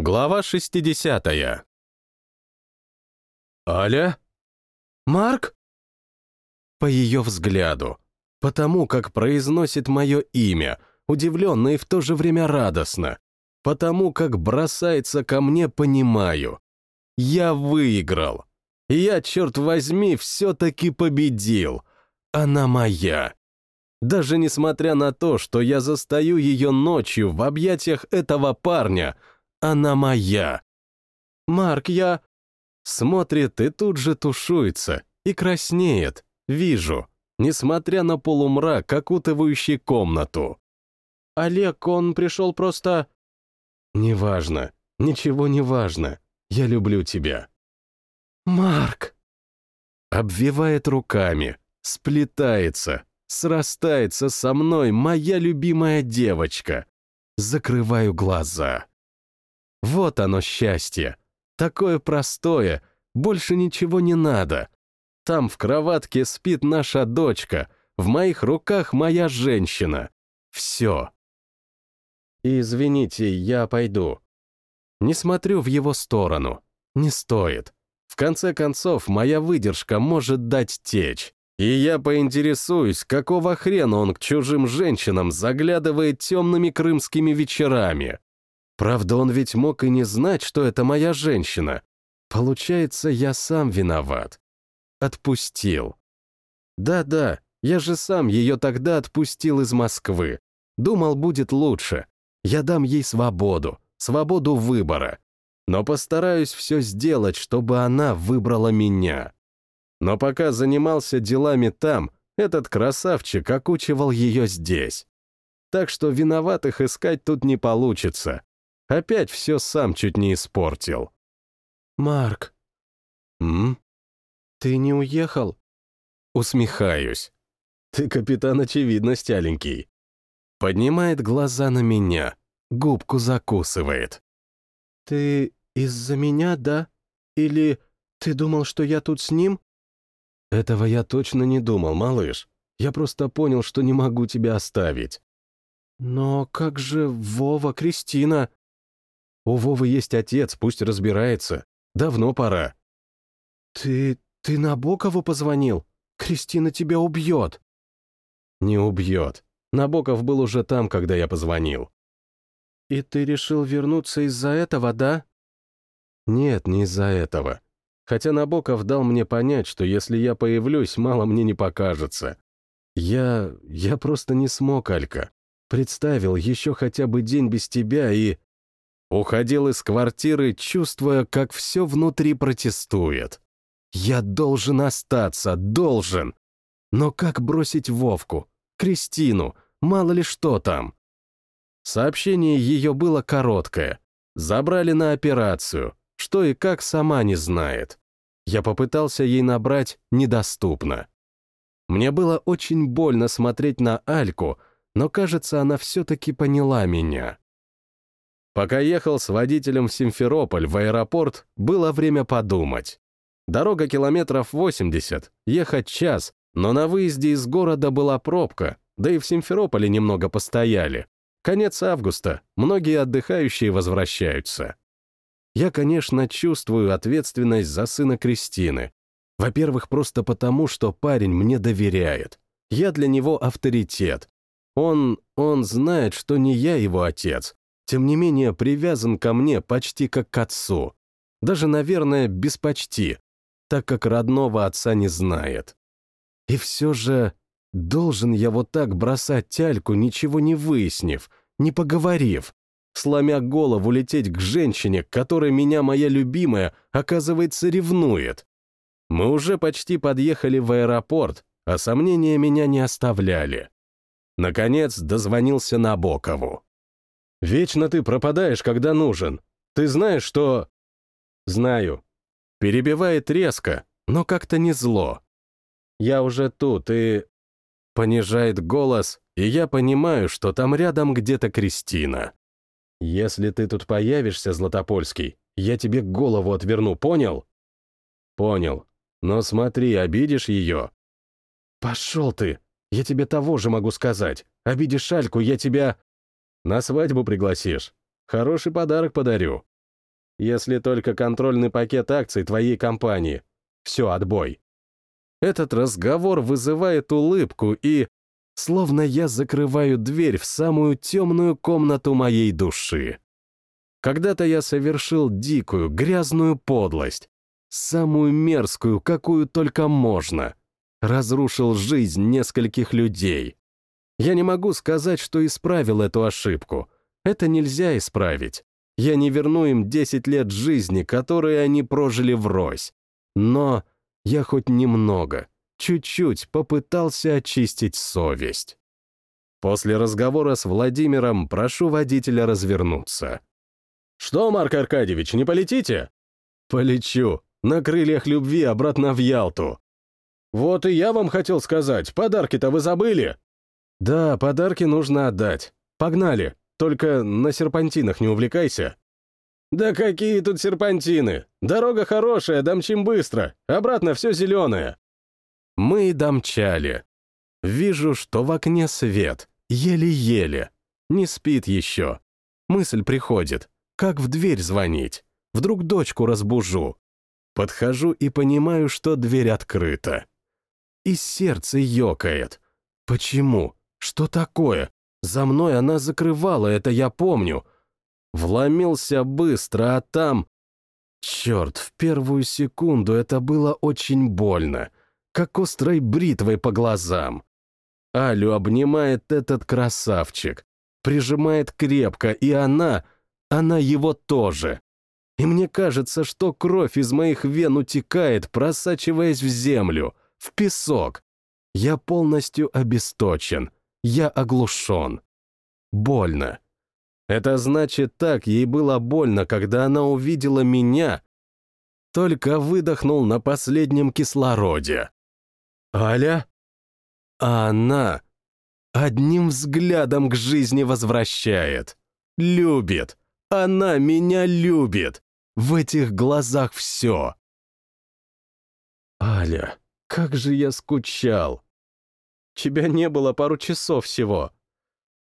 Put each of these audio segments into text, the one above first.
Глава 60 «Аля? Марк?» По ее взгляду, потому как произносит мое имя, удивленно и в то же время радостно, потому как бросается ко мне, понимаю. Я выиграл. Я, черт возьми, все-таки победил. Она моя. Даже несмотря на то, что я застаю ее ночью в объятиях этого парня, она моя. Марк, я... Смотрит и тут же тушуется, и краснеет, вижу, несмотря на полумрак, окутывающий комнату. Олег, он пришел просто... Неважно, ничего не важно. Я люблю тебя. Марк! Обвивает руками, сплетается, срастается со мной моя любимая девочка. Закрываю глаза. Вот оно счастье. Такое простое, больше ничего не надо. Там в кроватке спит наша дочка, в моих руках моя женщина. Все. Извините, я пойду. Не смотрю в его сторону. Не стоит. В конце концов, моя выдержка может дать течь. И я поинтересуюсь, какого хрена он к чужим женщинам заглядывает темными крымскими вечерами. Правда, он ведь мог и не знать, что это моя женщина. Получается, я сам виноват. Отпустил. Да-да, я же сам ее тогда отпустил из Москвы. Думал, будет лучше. Я дам ей свободу, свободу выбора. Но постараюсь все сделать, чтобы она выбрала меня. Но пока занимался делами там, этот красавчик окучивал ее здесь. Так что виноватых искать тут не получится. Опять все сам чуть не испортил. «Марк». «М? Ты не уехал?» Усмехаюсь. «Ты капитан очевидность, аленький». Поднимает глаза на меня, губку закусывает. «Ты из-за меня, да? Или ты думал, что я тут с ним?» «Этого я точно не думал, малыш. Я просто понял, что не могу тебя оставить». «Но как же Вова, Кристина?» У Вовы есть отец, пусть разбирается. Давно пора. Ты... ты Набокову позвонил? Кристина тебя убьет. Не убьет. Набоков был уже там, когда я позвонил. И ты решил вернуться из-за этого, да? Нет, не из-за этого. Хотя Набоков дал мне понять, что если я появлюсь, мало мне не покажется. Я... я просто не смог, Алька. Представил еще хотя бы день без тебя и... Уходил из квартиры, чувствуя, как все внутри протестует. Я должен остаться, должен. Но как бросить Вовку, Кристину, мало ли что там? Сообщение ее было короткое. Забрали на операцию, что и как сама не знает. Я попытался ей набрать недоступно. Мне было очень больно смотреть на Альку, но, кажется, она все-таки поняла меня. Пока ехал с водителем в Симферополь в аэропорт, было время подумать. Дорога километров 80, ехать час, но на выезде из города была пробка, да и в Симферополе немного постояли. Конец августа, многие отдыхающие возвращаются. Я, конечно, чувствую ответственность за сына Кристины. Во-первых, просто потому, что парень мне доверяет. Я для него авторитет. Он, он знает, что не я его отец, тем не менее привязан ко мне почти как к отцу. Даже, наверное, без почти, так как родного отца не знает. И все же должен я вот так бросать тяльку, ничего не выяснив, не поговорив, сломя голову лететь к женщине, которой меня моя любимая, оказывается, ревнует. Мы уже почти подъехали в аэропорт, а сомнения меня не оставляли. Наконец дозвонился Набокову. Вечно ты пропадаешь, когда нужен. Ты знаешь, что...» «Знаю». Перебивает резко, но как-то не зло. «Я уже тут, и...» Понижает голос, и я понимаю, что там рядом где-то Кристина. «Если ты тут появишься, Златопольский, я тебе голову отверну, понял?» «Понял. Но смотри, обидишь ее». «Пошел ты! Я тебе того же могу сказать. Обидишь Шальку, я тебя...» На свадьбу пригласишь. Хороший подарок подарю. если только контрольный пакет акций твоей компании. Все, отбой. Этот разговор вызывает улыбку и... Словно я закрываю дверь в самую темную комнату моей души. Когда-то я совершил дикую, грязную подлость, самую мерзкую, какую только можно. Разрушил жизнь нескольких людей. Я не могу сказать, что исправил эту ошибку. Это нельзя исправить. Я не верну им 10 лет жизни, которые они прожили врозь. Но я хоть немного, чуть-чуть попытался очистить совесть. После разговора с Владимиром прошу водителя развернуться. «Что, Марк Аркадьевич, не полетите?» «Полечу. На крыльях любви обратно в Ялту». «Вот и я вам хотел сказать, подарки-то вы забыли?» «Да, подарки нужно отдать. Погнали, только на серпантинах не увлекайся». «Да какие тут серпантины! Дорога хорошая, домчим быстро, обратно все зеленое». Мы домчали. Вижу, что в окне свет, еле-еле. Не спит еще. Мысль приходит, как в дверь звонить. Вдруг дочку разбужу. Подхожу и понимаю, что дверь открыта. И сердце ёкает. Почему? Что такое? За мной она закрывала, это я помню. Вломился быстро, а там... Черт, в первую секунду это было очень больно, как острой бритвой по глазам. Алю обнимает этот красавчик, прижимает крепко, и она, она его тоже. И мне кажется, что кровь из моих вен утекает, просачиваясь в землю, в песок. Я полностью обесточен, я оглушен. Больно. Это значит, так ей было больно, когда она увидела меня. Только выдохнул на последнем кислороде. «Аля?» А она одним взглядом к жизни возвращает. Любит. Она меня любит. В этих глазах все. Аля, как же я скучал. Тебя не было пару часов всего.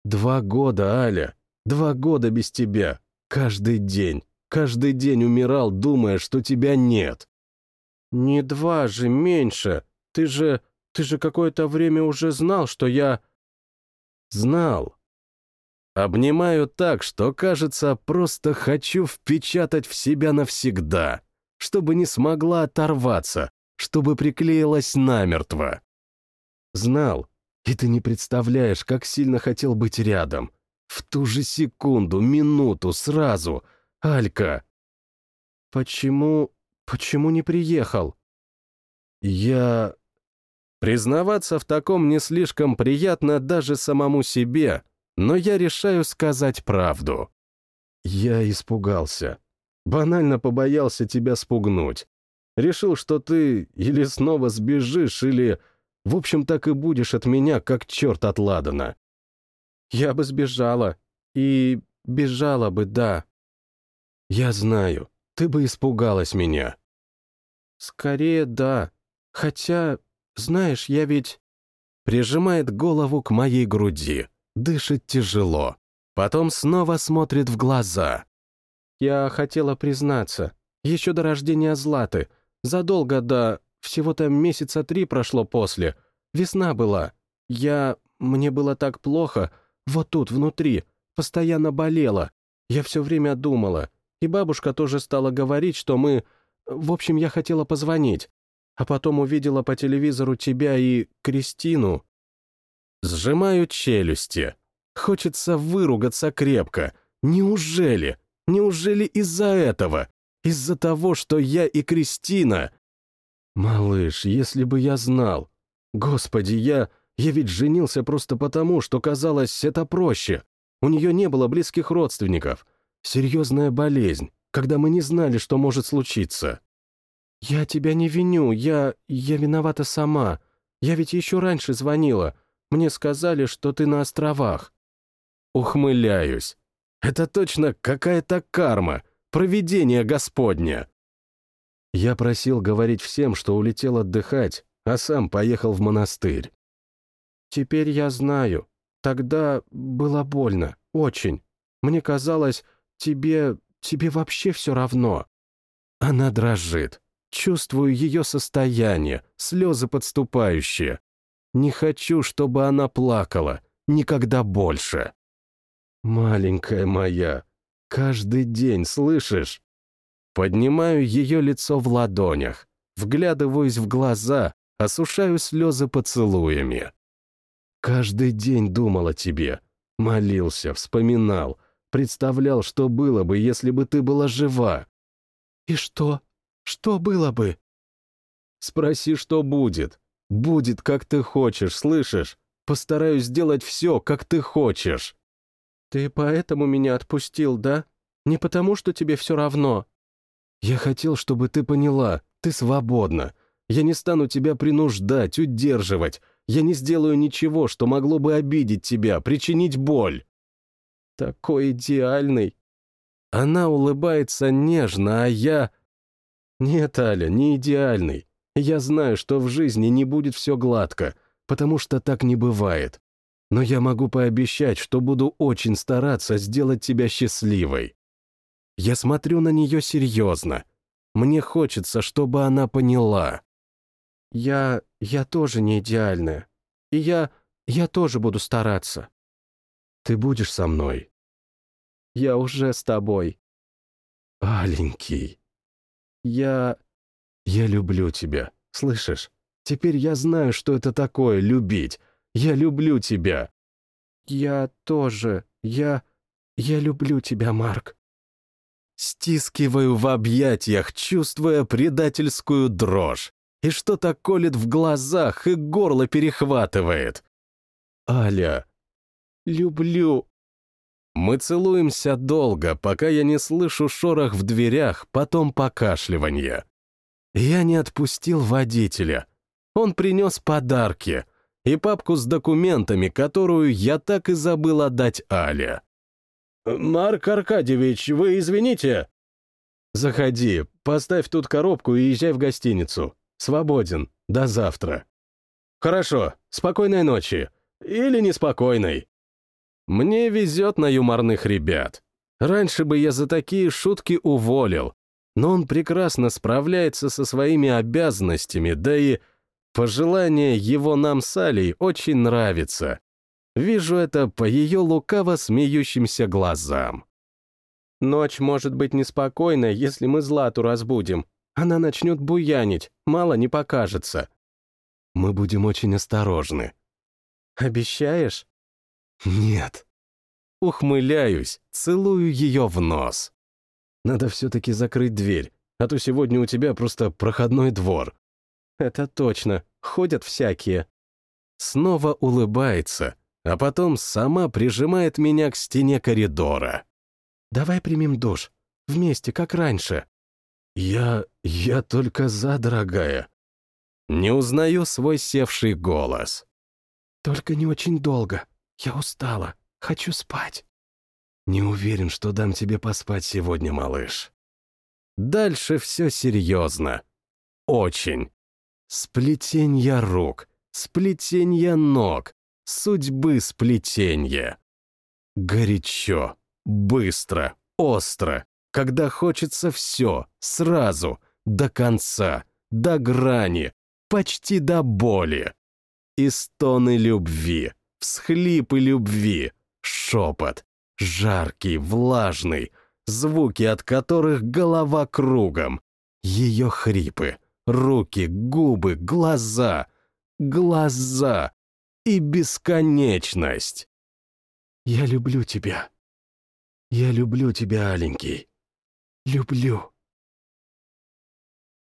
Два года, Аля. Два года без тебя. Каждый день. Каждый день умирал, думая, что тебя нет. Не два же, меньше. Ты же... Ты же какое-то время уже знал, что я... Знал. Обнимаю так, что, кажется, просто хочу впечатать в себя навсегда, чтобы не смогла оторваться, чтобы приклеилась намертво. Знал, и ты не представляешь, как сильно хотел быть рядом, в ту же секунду, минуту, сразу. Алька. Почему... почему не приехал? Я... Признаваться в таком не слишком приятно даже самому себе, но я решаю сказать правду. Я испугался. Банально побоялся тебя спугнуть. Решил, что ты или снова сбежишь, или... В общем, так и будешь от меня, как черт от Ладана. Я бы сбежала. И бежала бы, да. Я знаю, ты бы испугалась меня. Скорее, да. Хотя, знаешь, я ведь... Прижимает голову к моей груди, дышит тяжело. Потом снова смотрит в глаза. Я хотела признаться, еще до рождения Златы, задолго до... Всего-то месяца три прошло после. Весна была. Я... Мне было так плохо, вот тут, внутри, постоянно болела. Я все время думала. И бабушка тоже стала говорить, что мы... В общем, я хотела позвонить. А потом увидела по телевизору тебя и Кристину. Сжимаю челюсти. Хочется выругаться крепко. Неужели? Неужели из-за этого? Из-за того, что я и Кристина... Малыш, если бы я знал... Господи, я... Я ведь женился просто потому, что казалось, это проще. У нее не было близких родственников. Серьезная болезнь, когда мы не знали, что может случиться. «Я тебя не виню, я... я виновата сама. Я ведь еще раньше звонила. Мне сказали, что ты на островах». Ухмыляюсь. Это точно какая-то карма, провидение Господня. Я просил говорить всем, что улетел отдыхать, а сам поехал в монастырь. Теперь я знаю. Тогда было больно, очень. Мне казалось, тебе... тебе вообще все равно. Она дрожит. Чувствую ее состояние, слезы подступающие. Не хочу, чтобы она плакала. Никогда больше. Маленькая моя, каждый день, слышишь? Поднимаю ее лицо в ладонях, вглядываюсь в глаза, осушаю слезы поцелуями. Каждый день думал о тебе, молился, вспоминал, представлял, что было бы, если бы ты была жива. И что? Что было бы? Спроси, что будет. Будет, как ты хочешь, слышишь? Постараюсь сделать все, как ты хочешь. Ты поэтому меня отпустил, да? Не потому, что тебе все равно. Я хотел, чтобы ты поняла, ты свободна. Я не стану тебя принуждать, удерживать. Я не сделаю ничего, что могло бы обидеть тебя, причинить боль. Такой идеальный. Она улыбается нежно, а я... Нет, Аля, не идеальный. Я знаю, что в жизни не будет все гладко, потому что так не бывает. Но я могу пообещать, что буду очень стараться сделать тебя счастливой. Я смотрю на нее серьезно. Мне хочется, чтобы она поняла. Я... я тоже не идеальная. И я... я тоже буду стараться. Ты будешь со мной? Я уже с тобой. Аленький. Я... я люблю тебя, слышишь? Теперь я знаю, что это такое — любить. Я люблю тебя. Я тоже. Я... я люблю тебя, Марк. Стискиваю в объятиях, чувствуя предательскую дрожь, и что-то колет в глазах и горло перехватывает. Аля. Люблю. Мы целуемся долго, пока я не слышу шорох в дверях, потом покашливание. Я не отпустил водителя. Он принес подарки и папку с документами, которую я так и забыл отдать Але. «Марк Аркадьевич, вы извините?» «Заходи, поставь тут коробку и езжай в гостиницу. Свободен. До завтра». «Хорошо. Спокойной ночи. Или неспокойной». Мне везет на юморных ребят. Раньше бы я за такие шутки уволил, но он прекрасно справляется со своими обязанностями, да и пожелание его нам с Алей очень нравится. Вижу это по ее лукаво смеющимся глазам. Ночь может быть неспокойной, если мы Злату разбудим. Она начнет буянить, мало не покажется. Мы будем очень осторожны. Обещаешь? Нет. Ухмыляюсь, целую ее в нос. Надо все-таки закрыть дверь, а то сегодня у тебя просто проходной двор. Это точно, ходят всякие. Снова улыбается, а потом сама прижимает меня к стене коридора. «Давай примем душ. Вместе, как раньше». «Я... я только за, дорогая». Не узнаю свой севший голос. «Только не очень долго. Я устала. Хочу спать». «Не уверен, что дам тебе поспать сегодня, малыш». Дальше все серьезно. Очень. Сплетенья рук, сплетенья ног, судьбы сплетенье. Горячо, быстро, остро, когда хочется все, сразу, до конца, до грани, почти до боли. И стоны любви, всхлипы любви, шепот, жаркий, влажный, звуки от которых голова кругом, ее хрипы, руки, губы, глаза, глаза, и бесконечность. Я люблю тебя. Я люблю тебя, Аленький. Люблю.